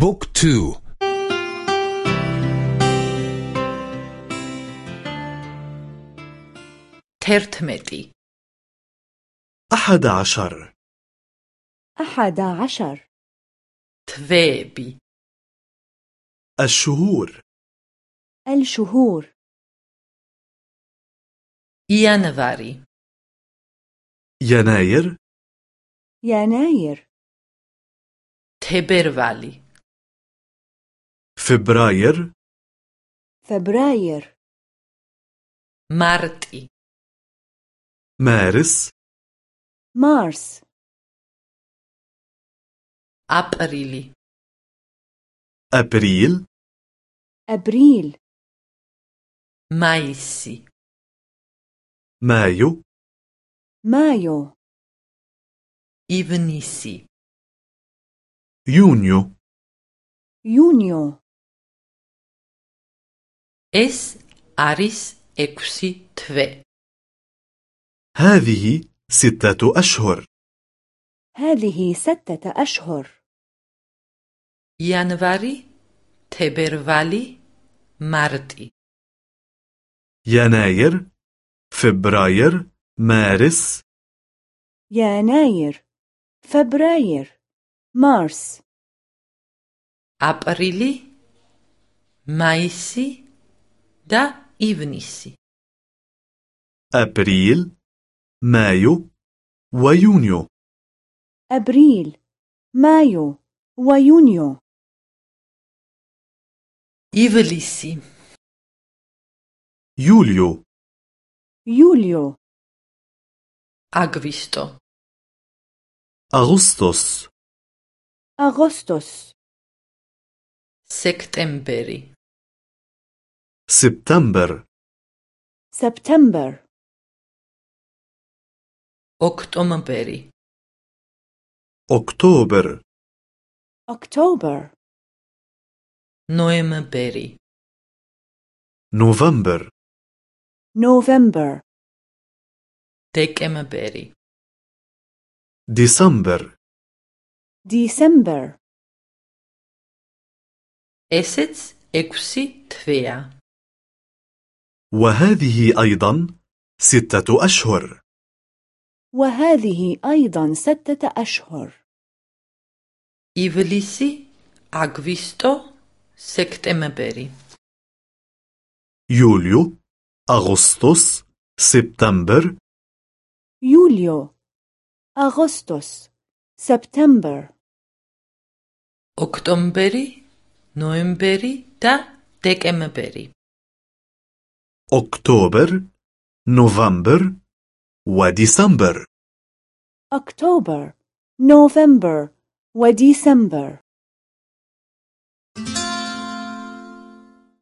book two. თერთმეტი. أحد عشر. أحد عشر. თვეები الشهور. الشهور. يناير. يناير. يناير. تبرفالي فبراير فبراير مارتي مارس مارس أبريلي أبريل أبريل مايسي مايو مايو ივნისი يونيو يونيو. ეს არის ექვსი თვე هذه ستة أشهر. هذه ستة أشهر. იანვარი თებერვალი მარტი يناير فبراير مارس يناير فبراير مارس აპრილი მაისი და ივნისი أبريل مايو ويونيو أبريل مايو ويونيو إيفليسي يوليو يوليو أغسطس أغسطس أغسطس سبتمبري سبتمبر سبتمبر أكتوبري أكتوبر أكتوبر نوفمبري نوفمبر نوفمبر ديكمبري ديسمبر ديسمبر ესეც 6 თვეა. وهذه أيضا ستة أشهر وهذه أيضا ستة أشهر ივლისი, აგვისტო, სექტემბერი. يوليو أغسطس سبتمبر يوليو أغسطس سبتمبر ოქტომბერი, ნოემბერი და დეკემბერი. أكتوبر نوفمبر وديسمبر أكتوبر نوفمبر وديسمبر